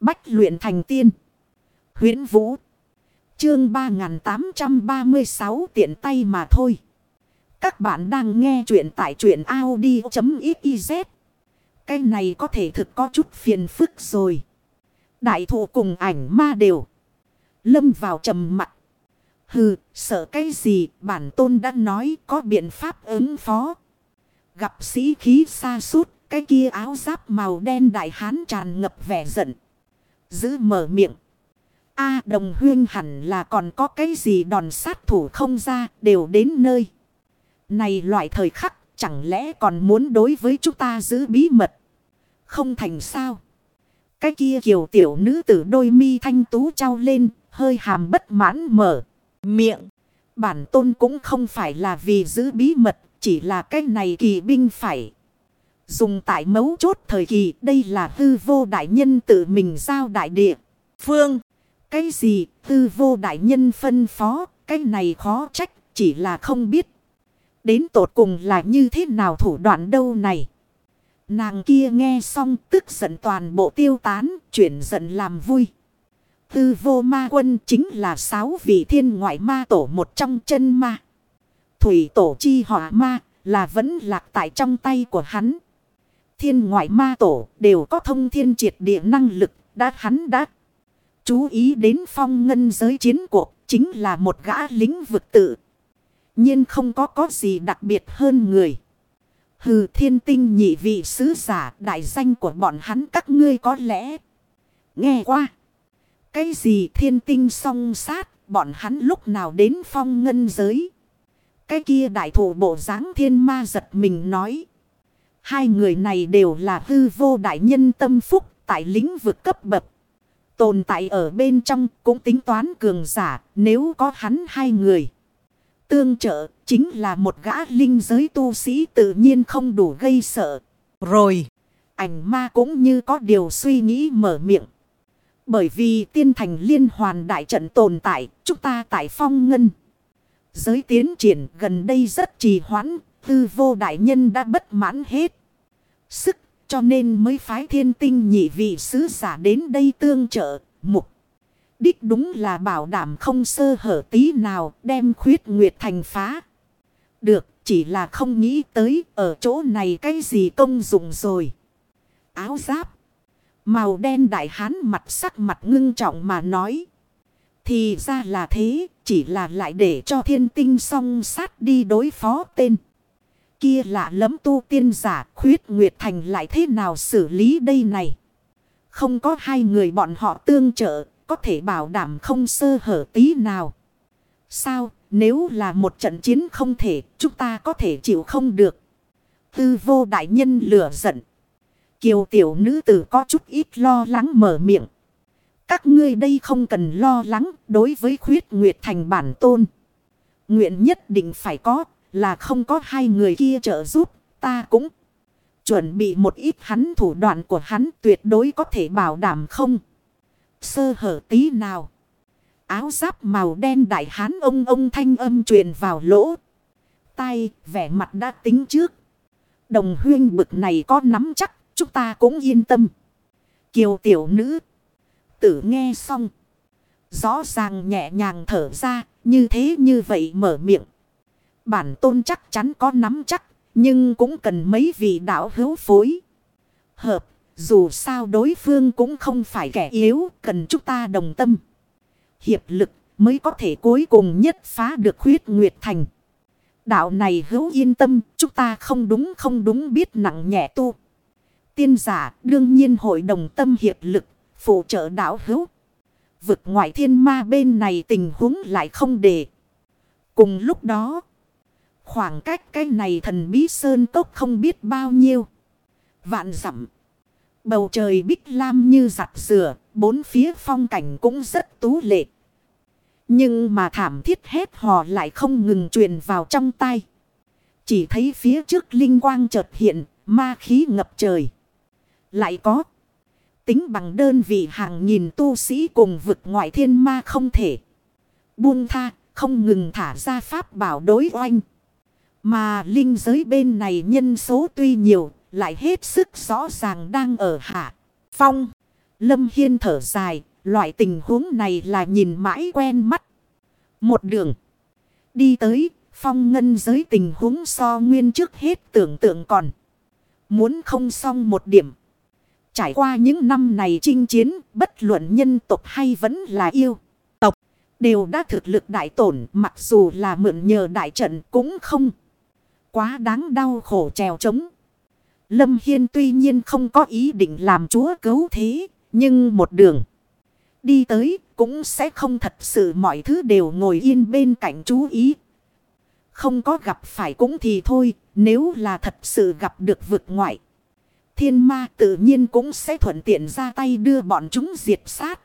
Bách luyện thành tiên. huyễn Vũ. Chương 3836 tiện tay mà thôi. Các bạn đang nghe truyện tại truyện Audi.xyz. Cái này có thể thực có chút phiền phức rồi. Đại thụ cùng ảnh ma đều. Lâm vào trầm mặt. Hừ, sợ cái gì bản tôn đã nói có biện pháp ứng phó. Gặp sĩ khí xa suốt, cái kia áo giáp màu đen đại hán tràn ngập vẻ giận. Giữ mở miệng. A đồng huyên hẳn là còn có cái gì đòn sát thủ không ra, đều đến nơi. Này loại thời khắc, chẳng lẽ còn muốn đối với chúng ta giữ bí mật. Không thành sao. Cái kia kiều tiểu nữ tử đôi mi thanh tú trao lên, hơi hàm bất mãn mở. Miệng. Bản tôn cũng không phải là vì giữ bí mật. Chỉ là cái này kỳ binh phải. Dùng tại mấu chốt thời kỳ. Đây là tư vô đại nhân tự mình giao đại địa. Phương. Cái gì tư vô đại nhân phân phó. Cái này khó trách. Chỉ là không biết. Đến tột cùng là như thế nào thủ đoạn đâu này. Nàng kia nghe xong tức giận toàn bộ tiêu tán. Chuyển giận làm vui. Tư vô ma quân chính là sáu vị thiên ngoại ma tổ một trong chân ma. Thủy tổ chi họa ma là vẫn lạc tại trong tay của hắn. Thiên ngoại ma tổ đều có thông thiên triệt địa năng lực đã hắn đã. Chú ý đến phong ngân giới chiến cuộc chính là một gã lính vực tự. nhiên không có có gì đặc biệt hơn người. Hừ thiên tinh nhị vị sứ giả đại danh của bọn hắn các ngươi có lẽ. Nghe qua. Cái gì thiên tinh song sát, bọn hắn lúc nào đến phong ngân giới. Cái kia đại thủ bộ dáng thiên ma giật mình nói. Hai người này đều là hư vô đại nhân tâm phúc tại lĩnh vực cấp bậc. Tồn tại ở bên trong cũng tính toán cường giả nếu có hắn hai người. Tương trợ chính là một gã linh giới tu sĩ tự nhiên không đủ gây sợ. Rồi, ảnh ma cũng như có điều suy nghĩ mở miệng. Bởi vì tiên thành liên hoàn đại trận tồn tại, chúng ta tại phong ngân. Giới tiến triển gần đây rất trì hoãn, tư vô đại nhân đã bất mãn hết. Sức cho nên mới phái thiên tinh nhị vị sứ giả đến đây tương trợ, mục. Đích đúng là bảo đảm không sơ hở tí nào đem khuyết nguyệt thành phá. Được, chỉ là không nghĩ tới ở chỗ này cái gì công dụng rồi. Áo giáp. Màu đen đại hán mặt sắc mặt ngưng trọng mà nói. Thì ra là thế, chỉ là lại để cho thiên tinh song sát đi đối phó tên. Kia lạ lấm tu tiên giả khuyết nguyệt thành lại thế nào xử lý đây này. Không có hai người bọn họ tương trợ, có thể bảo đảm không sơ hở tí nào. Sao, nếu là một trận chiến không thể, chúng ta có thể chịu không được. Tư vô đại nhân lửa giận. Kiều tiểu nữ tử có chút ít lo lắng mở miệng. Các ngươi đây không cần lo lắng đối với khuyết nguyệt thành bản tôn. Nguyện nhất định phải có là không có hai người kia trợ giúp, ta cũng chuẩn bị một ít hắn thủ đoạn của hắn tuyệt đối có thể bảo đảm không. Sơ hở tí nào. Áo giáp màu đen đại hán ông ông thanh âm truyền vào lỗ. Tay vẻ mặt đã tính trước. Đồng huyên bực này có nắm chắc, chúng ta cũng yên tâm. Kiều tiểu nữ. Tử nghe xong. Rõ ràng nhẹ nhàng thở ra. Như thế như vậy mở miệng. Bản tôn chắc chắn có nắm chắc. Nhưng cũng cần mấy vị đạo hữu phối. Hợp. Dù sao đối phương cũng không phải kẻ yếu. Cần chúng ta đồng tâm. Hiệp lực mới có thể cuối cùng nhất phá được khuyết nguyệt thành. Đạo này hữu yên tâm, chúng ta không đúng không đúng biết nặng nhẹ tu tiên giả đương nhiên hội đồng tâm hiệp lực, phụ trợ đạo hữu. Vực ngoại thiên ma bên này tình huống lại không để. Cùng lúc đó, khoảng cách cái này thần bí sơn cốc không biết bao nhiêu. Vạn dặm Bầu trời bích lam như giặt rửa, bốn phía phong cảnh cũng rất tú lệ. Nhưng mà thảm thiết hết hò lại không ngừng truyền vào trong tay. Chỉ thấy phía trước linh quang chợt hiện, ma khí ngập trời. Lại có. Tính bằng đơn vị hàng nghìn tu sĩ cùng vực ngoại thiên ma không thể. Buông tha, không ngừng thả ra pháp bảo đối oanh. Mà linh giới bên này nhân số tuy nhiều, lại hết sức rõ ràng đang ở hạ. Phong. Lâm Hiên thở dài, loại tình huống này là nhìn mãi quen mắt. Một đường. Đi tới, phong ngân giới tình huống so nguyên trước hết tưởng tượng còn. Muốn không xong một điểm. Trải qua những năm này chinh chiến, bất luận nhân tộc hay vẫn là yêu. Tộc, đều đã thực lực đại tổn, mặc dù là mượn nhờ đại trận cũng không. Quá đáng đau khổ trèo trống. Lâm Hiên tuy nhiên không có ý định làm chúa cứu thế, nhưng một đường đi tới cũng sẽ không thật sự mọi thứ đều ngồi yên bên cạnh chú ý. Không có gặp phải cũng thì thôi, nếu là thật sự gặp được vực ngoại. Thiên ma tự nhiên cũng sẽ thuận tiện ra tay đưa bọn chúng diệt sát.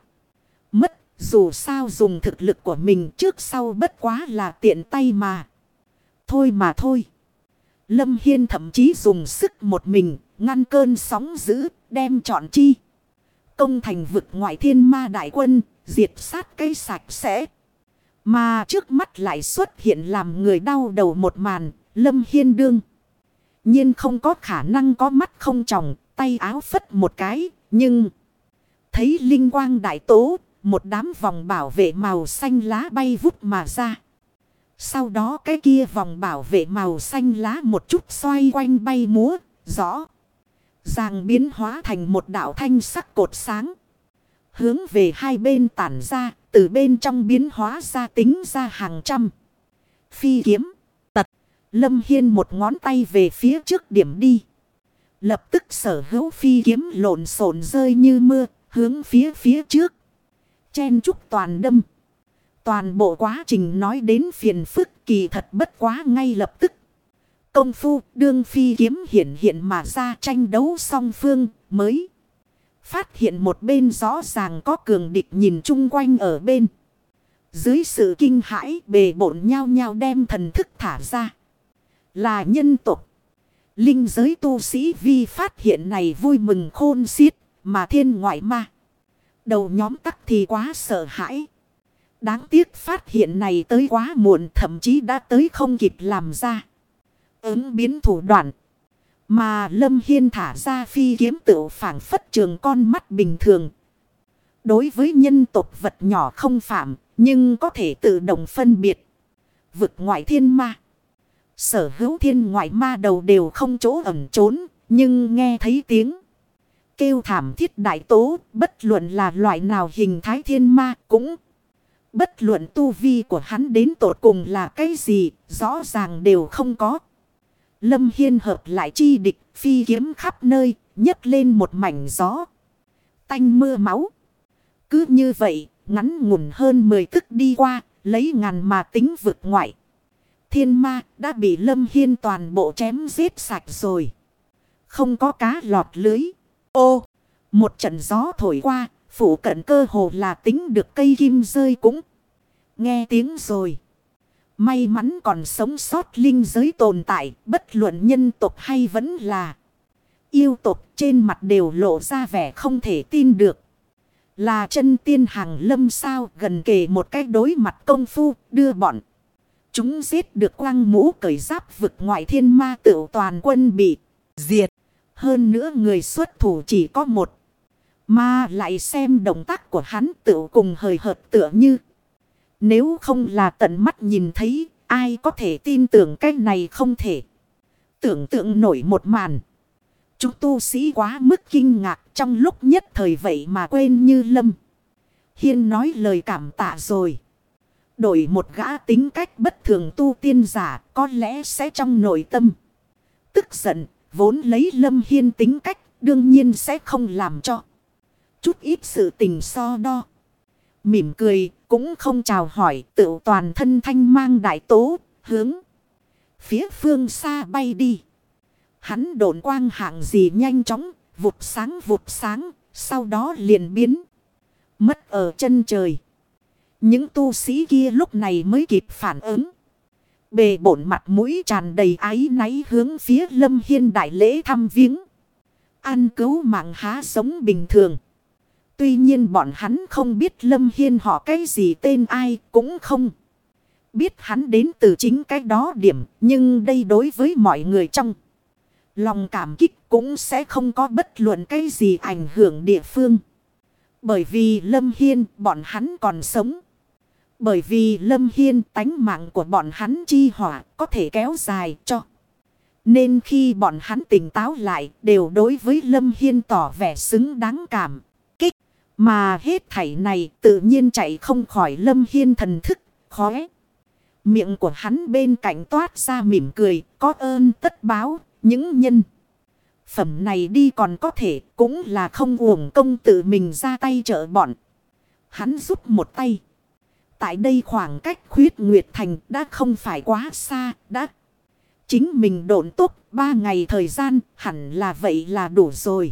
Mất, dù sao dùng thực lực của mình trước sau bất quá là tiện tay mà. Thôi mà thôi. Lâm Hiên thậm chí dùng sức một mình, ngăn cơn sóng dữ, đem trọn chi. Công thành vực ngoại thiên ma đại quân, diệt sát cây sạch sẽ. Mà trước mắt lại xuất hiện làm người đau đầu một màn, Lâm Hiên đương. nhiên không có khả năng có mắt không tròng, tay áo phất một cái, nhưng... Thấy linh quang đại tố, một đám vòng bảo vệ màu xanh lá bay vút mà ra. Sau đó cái kia vòng bảo vệ màu xanh lá một chút xoay quanh bay múa, rõ. Ràng biến hóa thành một đảo thanh sắc cột sáng. Hướng về hai bên tản ra, từ bên trong biến hóa ra tính ra hàng trăm. Phi kiếm, tật, lâm hiên một ngón tay về phía trước điểm đi. Lập tức sở hữu phi kiếm lộn xộn rơi như mưa, hướng phía phía trước. Chen trúc toàn đâm. Toàn bộ quá trình nói đến phiền phức kỳ thật bất quá ngay lập tức. Công phu, đương phi kiếm hiện hiện mà ra tranh đấu song phương mới. Phát hiện một bên rõ ràng có cường địch nhìn chung quanh ở bên. Dưới sự kinh hãi, bề bộn nhau nhau đem thần thức thả ra. Là nhân tục. Linh giới tu sĩ vi phát hiện này vui mừng khôn xiết, mà thiên ngoại ma. Đầu nhóm tắc thì quá sợ hãi. Đáng tiếc phát hiện này tới quá muộn thậm chí đã tới không kịp làm ra. Ứng biến thủ đoạn. Mà Lâm Hiên thả ra phi kiếm tự phản phất trường con mắt bình thường. Đối với nhân tộc vật nhỏ không phạm, nhưng có thể tự động phân biệt. Vực ngoại thiên ma. Sở hữu thiên ngoại ma đầu đều không chỗ ẩn trốn, nhưng nghe thấy tiếng. Kêu thảm thiết đại tố, bất luận là loại nào hình thái thiên ma cũng. Bất luận tu vi của hắn đến tột cùng là cái gì, rõ ràng đều không có. Lâm Hiên hợp lại chi địch, phi kiếm khắp nơi, nhấc lên một mảnh gió. Tanh mưa máu. Cứ như vậy, ngắn ngủn hơn 10 tức đi qua, lấy ngàn mà tính vượt ngoại. Thiên ma đã bị Lâm Hiên toàn bộ chém giết sạch rồi. Không có cá lọt lưới. Ô, một trận gió thổi qua, phủ cận cơ hồ là tính được cây kim rơi cũng. Nghe tiếng rồi. May mắn còn sống sót linh giới tồn tại, bất luận nhân tộc hay vẫn là yêu tộc trên mặt đều lộ ra vẻ không thể tin được. Là chân tiên hàng lâm sao gần kề một cái đối mặt công phu đưa bọn. Chúng giết được quang mũ cởi giáp vực ngoại thiên ma tựu toàn quân bị diệt. Hơn nữa người xuất thủ chỉ có một. Mà lại xem động tác của hắn tự cùng hời hợt tựa như. Nếu không là tận mắt nhìn thấy, ai có thể tin tưởng cái này không thể. Tưởng tượng nổi một màn. Chúng tu sĩ quá mức kinh ngạc trong lúc nhất thời vậy mà quên như lâm. Hiên nói lời cảm tạ rồi. Đổi một gã tính cách bất thường tu tiên giả có lẽ sẽ trong nội tâm. Tức giận, vốn lấy lâm hiên tính cách đương nhiên sẽ không làm cho. Chút ít sự tình so đo. Mỉm cười, cũng không chào hỏi, tự toàn thân thanh mang đại tố, hướng. Phía phương xa bay đi. Hắn độn quang hạng gì nhanh chóng, vụt sáng vụt sáng, sau đó liền biến. Mất ở chân trời. Những tu sĩ kia lúc này mới kịp phản ứng. Bề bổn mặt mũi tràn đầy ái náy hướng phía lâm hiên đại lễ thăm viếng. Ăn cứu mạng há sống bình thường. Tuy nhiên bọn hắn không biết Lâm Hiên họ cái gì tên ai cũng không. Biết hắn đến từ chính cái đó điểm. Nhưng đây đối với mọi người trong. Lòng cảm kích cũng sẽ không có bất luận cái gì ảnh hưởng địa phương. Bởi vì Lâm Hiên bọn hắn còn sống. Bởi vì Lâm Hiên tánh mạng của bọn hắn chi hỏa có thể kéo dài cho. Nên khi bọn hắn tỉnh táo lại đều đối với Lâm Hiên tỏ vẻ xứng đáng cảm. Mà hết thảy này tự nhiên chạy không khỏi Lâm Hiên thần thức khóe. Miệng của hắn bên cạnh toát ra mỉm cười có ơn tất báo những nhân. Phẩm này đi còn có thể cũng là không uổng công tự mình ra tay trợ bọn. Hắn giúp một tay. Tại đây khoảng cách khuyết Nguyệt Thành đã không phải quá xa, đã. Chính mình độn tốt ba ngày thời gian hẳn là vậy là đủ rồi.